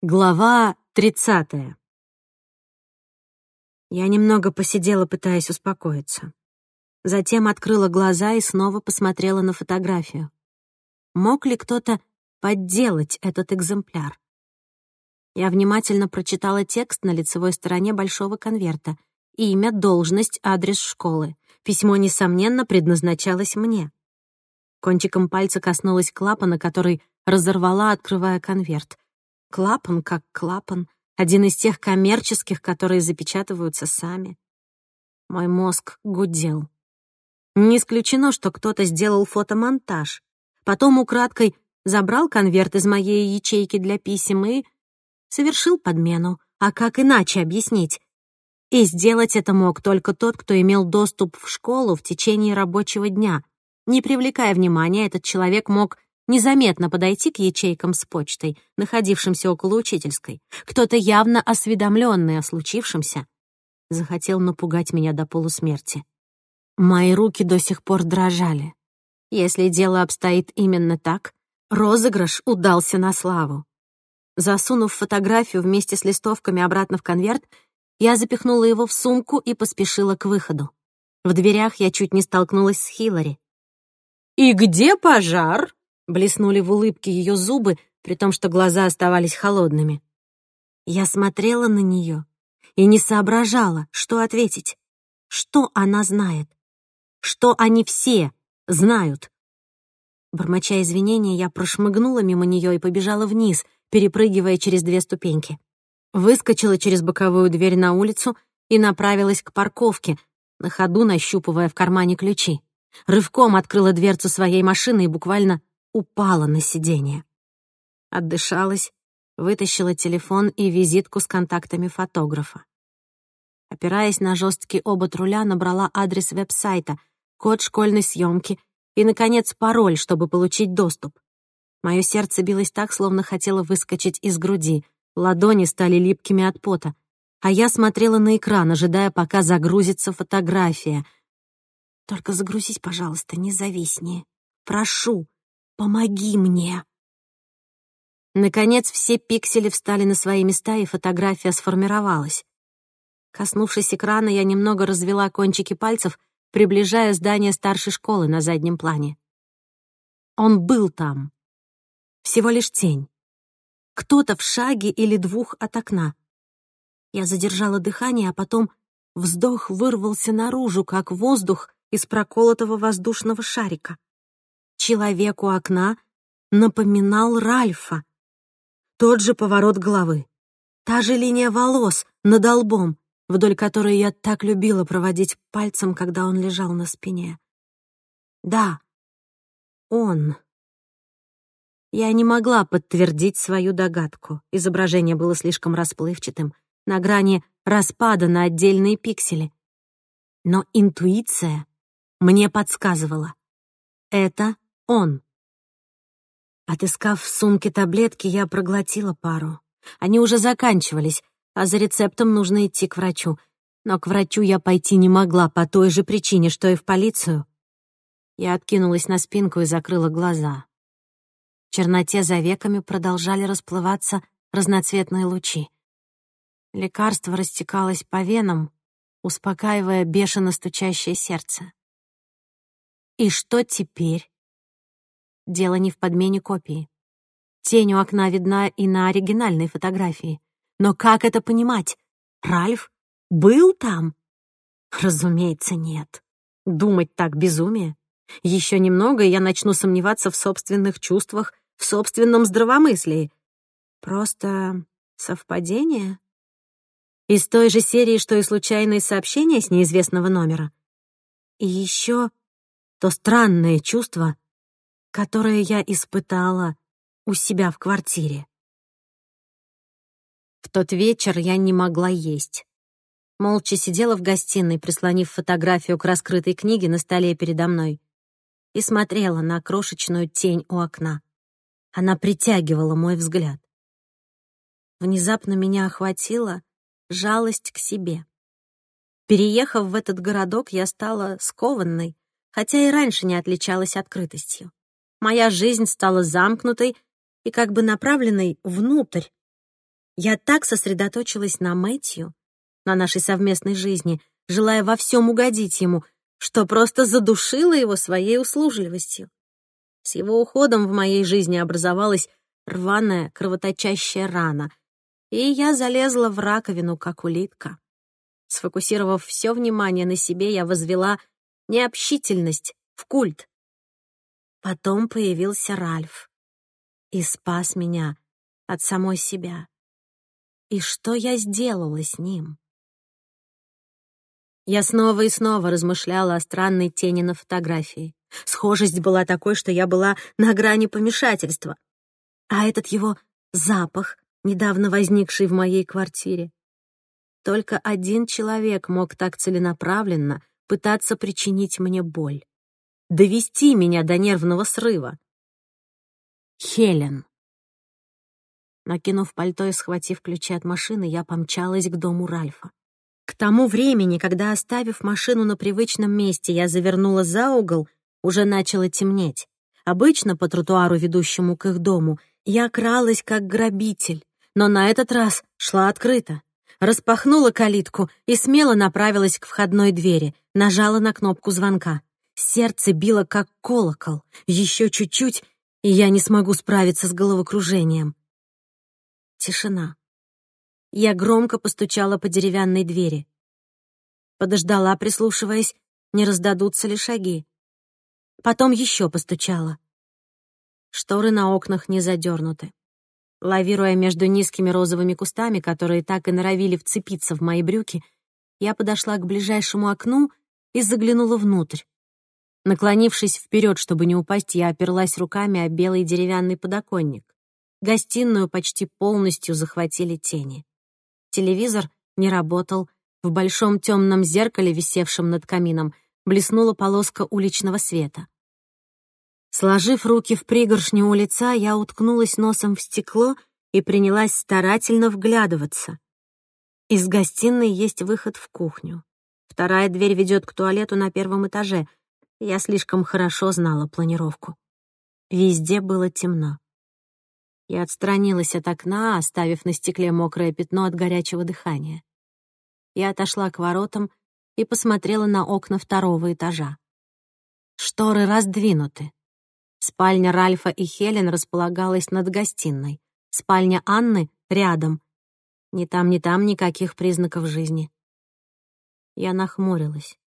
Глава тридцатая. Я немного посидела, пытаясь успокоиться. Затем открыла глаза и снова посмотрела на фотографию. Мог ли кто-то подделать этот экземпляр? Я внимательно прочитала текст на лицевой стороне большого конверта. Имя, должность, адрес школы. Письмо, несомненно, предназначалось мне. Кончиком пальца коснулась клапана, который разорвала, открывая конверт — Клапан как клапан, один из тех коммерческих, которые запечатываются сами. Мой мозг гудел. Не исключено, что кто-то сделал фотомонтаж. Потом украдкой забрал конверт из моей ячейки для писем и совершил подмену. А как иначе объяснить? И сделать это мог только тот, кто имел доступ в школу в течение рабочего дня. Не привлекая внимания, этот человек мог незаметно подойти к ячейкам с почтой, находившимся около учительской. Кто-то явно осведомленный о случившемся захотел напугать меня до полусмерти. Мои руки до сих пор дрожали. Если дело обстоит именно так, розыгрыш удался на славу. Засунув фотографию вместе с листовками обратно в конверт, я запихнула его в сумку и поспешила к выходу. В дверях я чуть не столкнулась с Хиллари. «И где пожар?» Блеснули в улыбке ее зубы, при том, что глаза оставались холодными. Я смотрела на нее и не соображала, что ответить. Что она знает? Что они все знают? Бормоча извинения, я прошмыгнула мимо нее и побежала вниз, перепрыгивая через две ступеньки. Выскочила через боковую дверь на улицу и направилась к парковке, на ходу нащупывая в кармане ключи. Рывком открыла дверцу своей машины и буквально упала на сиденье. Отдышалась, вытащила телефон и визитку с контактами фотографа. Опираясь на жесткий обод руля, набрала адрес веб-сайта, код школьной съемки и, наконец, пароль, чтобы получить доступ. Мое сердце билось так, словно хотело выскочить из груди. Ладони стали липкими от пота. А я смотрела на экран, ожидая, пока загрузится фотография. «Только загрузись, пожалуйста, не зависни. Прошу!» Помоги мне!» Наконец, все пиксели встали на свои места, и фотография сформировалась. Коснувшись экрана, я немного развела кончики пальцев, приближая здание старшей школы на заднем плане. Он был там. Всего лишь тень. Кто-то в шаге или двух от окна. Я задержала дыхание, а потом вздох вырвался наружу, как воздух из проколотого воздушного шарика. Человек у окна напоминал Ральфа. Тот же поворот головы, та же линия волос над лбом, вдоль которой я так любила проводить пальцем, когда он лежал на спине. Да, он. Я не могла подтвердить свою догадку. Изображение было слишком расплывчатым, на грани распада на отдельные пиксели. Но интуиция мне подсказывала. Это он. Отыскав в сумке таблетки, я проглотила пару. Они уже заканчивались, а за рецептом нужно идти к врачу. Но к врачу я пойти не могла по той же причине, что и в полицию. Я откинулась на спинку и закрыла глаза. В черноте за веками продолжали расплываться разноцветные лучи. Лекарство растекалось по венам, успокаивая бешено стучащее сердце. И что теперь? Дело не в подмене копии. Тень у окна видна и на оригинальной фотографии. Но как это понимать? Ральф был там? Разумеется, нет. Думать так безумие. Еще немного, и я начну сомневаться в собственных чувствах, в собственном здравомыслии. Просто совпадение? Из той же серии, что и случайные сообщения с неизвестного номера. И еще то странное чувство, которое я испытала у себя в квартире. В тот вечер я не могла есть. Молча сидела в гостиной, прислонив фотографию к раскрытой книге на столе передо мной, и смотрела на крошечную тень у окна. Она притягивала мой взгляд. Внезапно меня охватила жалость к себе. Переехав в этот городок, я стала скованной, хотя и раньше не отличалась открытостью моя жизнь стала замкнутой и как бы направленной внутрь. Я так сосредоточилась на Мэтью, на нашей совместной жизни, желая во всем угодить ему, что просто задушила его своей услужливостью. С его уходом в моей жизни образовалась рваная, кровоточащая рана, и я залезла в раковину, как улитка. Сфокусировав все внимание на себе, я возвела необщительность в культ. Потом появился Ральф и спас меня от самой себя. И что я сделала с ним? Я снова и снова размышляла о странной тени на фотографии. Схожесть была такой, что я была на грани помешательства. А этот его запах, недавно возникший в моей квартире. Только один человек мог так целенаправленно пытаться причинить мне боль. Довести меня до нервного срыва. Хелен. Накинув пальто и схватив ключи от машины, я помчалась к дому Ральфа. К тому времени, когда, оставив машину на привычном месте, я завернула за угол, уже начало темнеть. Обычно по тротуару, ведущему к их дому, я кралась как грабитель, но на этот раз шла открыто. Распахнула калитку и смело направилась к входной двери, нажала на кнопку звонка. Сердце било как колокол. Еще чуть-чуть, и я не смогу справиться с головокружением. Тишина. Я громко постучала по деревянной двери. Подождала, прислушиваясь, не раздадутся ли шаги. Потом еще постучала. Шторы на окнах не задернуты. Лавируя между низкими розовыми кустами, которые так и норовили вцепиться в мои брюки, я подошла к ближайшему окну и заглянула внутрь. Наклонившись вперед, чтобы не упасть, я оперлась руками о белый деревянный подоконник. Гостиную почти полностью захватили тени. Телевизор не работал. В большом темном зеркале, висевшем над камином, блеснула полоска уличного света. Сложив руки в пригоршню у лица, я уткнулась носом в стекло и принялась старательно вглядываться. Из гостиной есть выход в кухню. Вторая дверь ведет к туалету на первом этаже. Я слишком хорошо знала планировку. Везде было темно. Я отстранилась от окна, оставив на стекле мокрое пятно от горячего дыхания. Я отошла к воротам и посмотрела на окна второго этажа. Шторы раздвинуты. Спальня Ральфа и Хелен располагалась над гостиной. Спальня Анны — рядом. Ни там, ни там никаких признаков жизни. Я нахмурилась.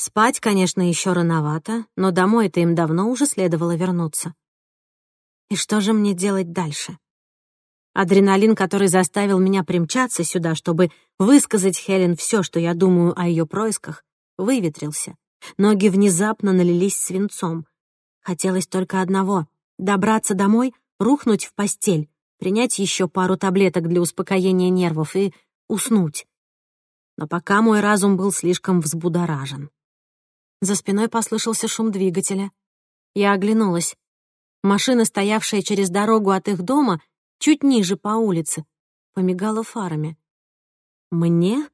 Спать, конечно, еще рановато, но домой-то им давно уже следовало вернуться. И что же мне делать дальше? Адреналин, который заставил меня примчаться сюда, чтобы высказать Хелен все, что я думаю о ее происках, выветрился. Ноги внезапно налились свинцом. Хотелось только одного — добраться домой, рухнуть в постель, принять еще пару таблеток для успокоения нервов и уснуть. Но пока мой разум был слишком взбудоражен. За спиной послышался шум двигателя. Я оглянулась. Машина, стоявшая через дорогу от их дома, чуть ниже по улице, помигала фарами. «Мне?»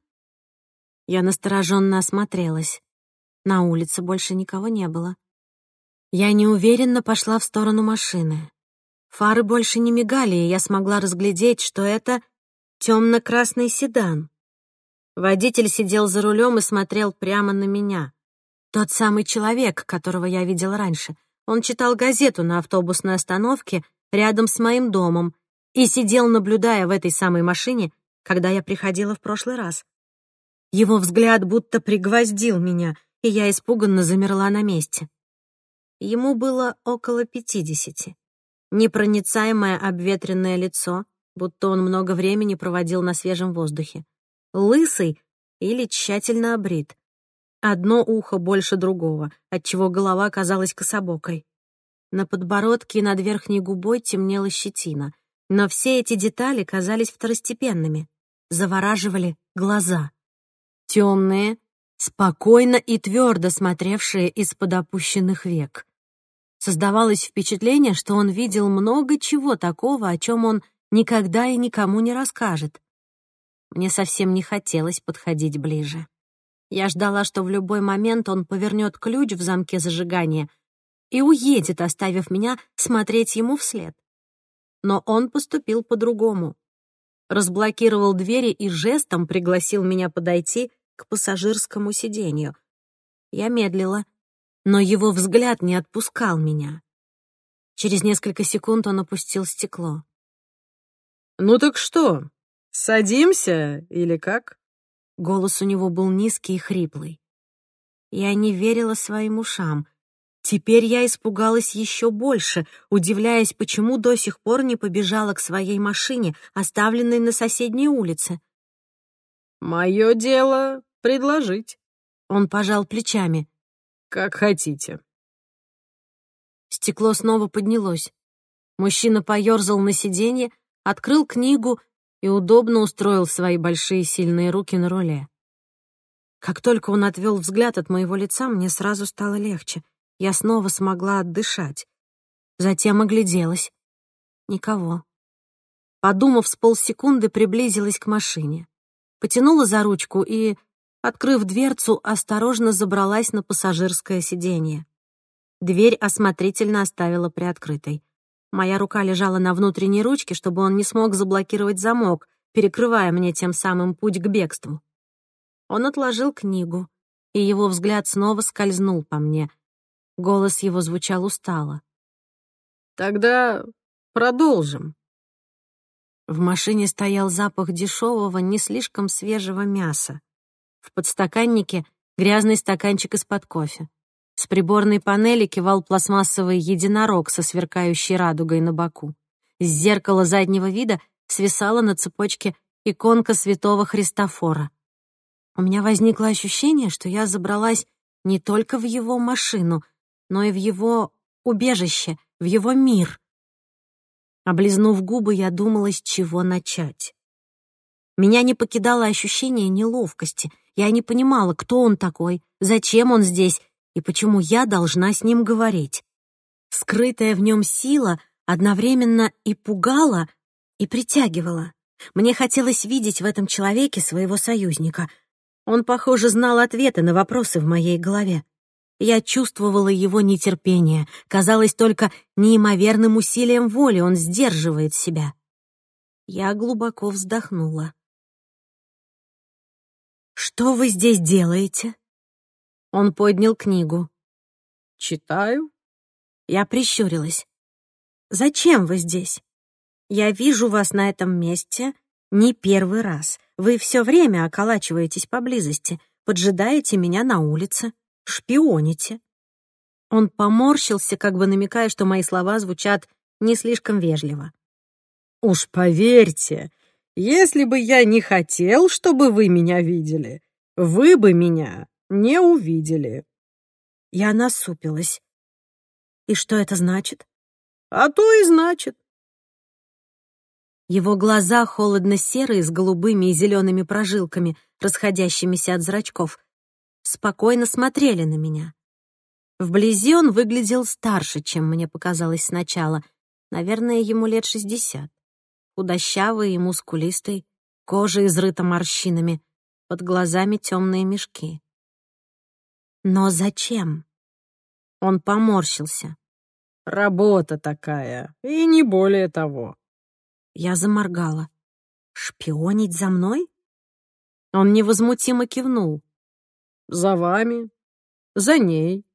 Я настороженно осмотрелась. На улице больше никого не было. Я неуверенно пошла в сторону машины. Фары больше не мигали, и я смогла разглядеть, что это темно-красный седан. Водитель сидел за рулем и смотрел прямо на меня. Тот самый человек, которого я видела раньше. Он читал газету на автобусной остановке рядом с моим домом и сидел, наблюдая в этой самой машине, когда я приходила в прошлый раз. Его взгляд будто пригвоздил меня, и я испуганно замерла на месте. Ему было около пятидесяти. Непроницаемое обветренное лицо, будто он много времени проводил на свежем воздухе. Лысый или тщательно обрит. Одно ухо больше другого, отчего голова казалась кособокой. На подбородке и над верхней губой темнела щетина. Но все эти детали казались второстепенными. Завораживали глаза. Темные, спокойно и твердо смотревшие из-под опущенных век. Создавалось впечатление, что он видел много чего такого, о чем он никогда и никому не расскажет. Мне совсем не хотелось подходить ближе. Я ждала, что в любой момент он повернет ключ в замке зажигания и уедет, оставив меня смотреть ему вслед. Но он поступил по-другому. разблокировал двери и жестом пригласил меня подойти к пассажирскому сиденью. Я медлила, но его взгляд не отпускал меня. Через несколько секунд он опустил стекло. «Ну так что, садимся или как?» Голос у него был низкий и хриплый. Я не верила своим ушам. Теперь я испугалась еще больше, удивляясь, почему до сих пор не побежала к своей машине, оставленной на соседней улице. «Мое дело — предложить». Он пожал плечами. «Как хотите». Стекло снова поднялось. Мужчина поёрзал на сиденье, открыл книгу и удобно устроил свои большие сильные руки на руле. Как только он отвел взгляд от моего лица, мне сразу стало легче. Я снова смогла отдышать. Затем огляделась. Никого. Подумав с полсекунды, приблизилась к машине. Потянула за ручку и, открыв дверцу, осторожно забралась на пассажирское сиденье. Дверь осмотрительно оставила приоткрытой. Моя рука лежала на внутренней ручке, чтобы он не смог заблокировать замок, перекрывая мне тем самым путь к бегству. Он отложил книгу, и его взгляд снова скользнул по мне. Голос его звучал устало. «Тогда продолжим». В машине стоял запах дешевого, не слишком свежего мяса. В подстаканнике грязный стаканчик из-под кофе. С приборной панели кивал пластмассовый единорог со сверкающей радугой на боку. С зеркала заднего вида свисала на цепочке иконка святого Христофора. У меня возникло ощущение, что я забралась не только в его машину, но и в его убежище, в его мир. Облизнув губы, я думала, с чего начать. Меня не покидало ощущение неловкости. Я не понимала, кто он такой, зачем он здесь и почему я должна с ним говорить. Скрытая в нем сила одновременно и пугала, и притягивала. Мне хотелось видеть в этом человеке своего союзника. Он, похоже, знал ответы на вопросы в моей голове. Я чувствовала его нетерпение. Казалось, только неимоверным усилием воли он сдерживает себя. Я глубоко вздохнула. «Что вы здесь делаете?» Он поднял книгу. «Читаю». Я прищурилась. «Зачем вы здесь? Я вижу вас на этом месте не первый раз. Вы все время околачиваетесь поблизости, поджидаете меня на улице, шпионите». Он поморщился, как бы намекая, что мои слова звучат не слишком вежливо. «Уж поверьте, если бы я не хотел, чтобы вы меня видели, вы бы меня не увидели». Я насупилась. «И что это значит?» «А то и значит». Его глаза холодно-серые с голубыми и зелеными прожилками, расходящимися от зрачков, спокойно смотрели на меня. Вблизи он выглядел старше, чем мне показалось сначала. Наверное, ему лет шестьдесят. Худощавый и мускулистый, кожа изрыта морщинами, под глазами темные мешки. Но зачем? Он поморщился. Работа такая, и не более того. Я заморгала. Шпионить за мной? Он невозмутимо кивнул. За вами, за ней.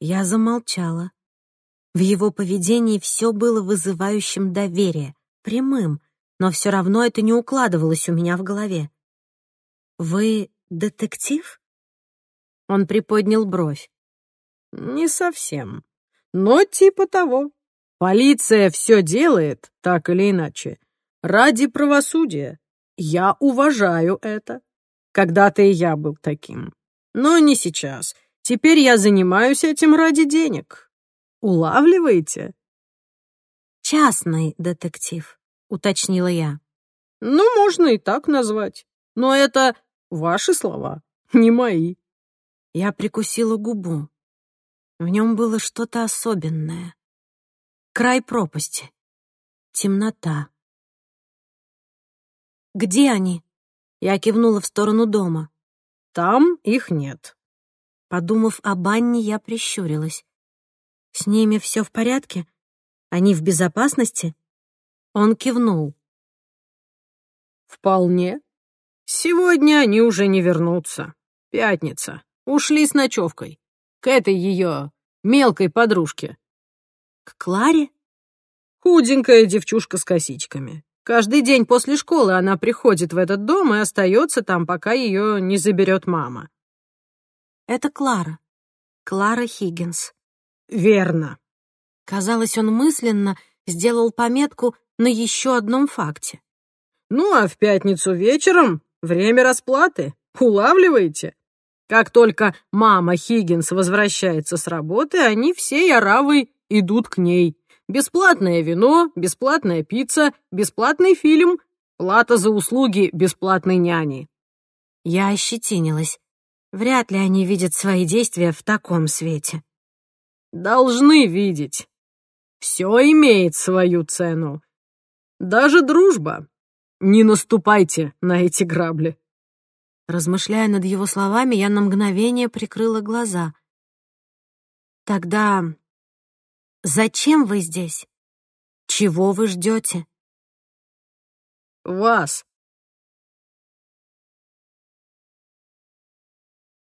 Я замолчала. В его поведении все было вызывающим доверие, прямым, но все равно это не укладывалось у меня в голове. «Вы детектив?» Он приподнял бровь. «Не совсем. Но типа того. Полиция все делает, так или иначе, ради правосудия. Я уважаю это. Когда-то и я был таким. Но не сейчас. Теперь я занимаюсь этим ради денег. Улавливаете?» «Частный детектив», — уточнила я. «Ну, можно и так назвать. Но это ваши слова, не мои». Я прикусила губу. В нем было что-то особенное. Край пропасти. Темнота. «Где они?» Я кивнула в сторону дома. «Там их нет». Подумав об Анне, я прищурилась. «С ними все в порядке? Они в безопасности?» Он кивнул. Вполне. Сегодня они уже не вернутся. Пятница. Ушли с ночевкой. К этой ее мелкой подружке. К Кларе? Худенькая девчушка с косичками. Каждый день после школы она приходит в этот дом и остается там, пока ее не заберет мама. Это Клара. Клара Хиггинс. Верно. Казалось, он мысленно сделал пометку на еще одном факте. Ну, а в пятницу вечером время расплаты. Улавливаете? Как только мама Хиггинс возвращается с работы, они всей оравой идут к ней. Бесплатное вино, бесплатная пицца, бесплатный фильм, плата за услуги бесплатной няни. Я ощетинилась. Вряд ли они видят свои действия в таком свете. Должны видеть. Все имеет свою цену. Даже дружба. Не наступайте на эти грабли. Размышляя над его словами, я на мгновение прикрыла глаза. Тогда зачем вы здесь? Чего вы ждете? Вас.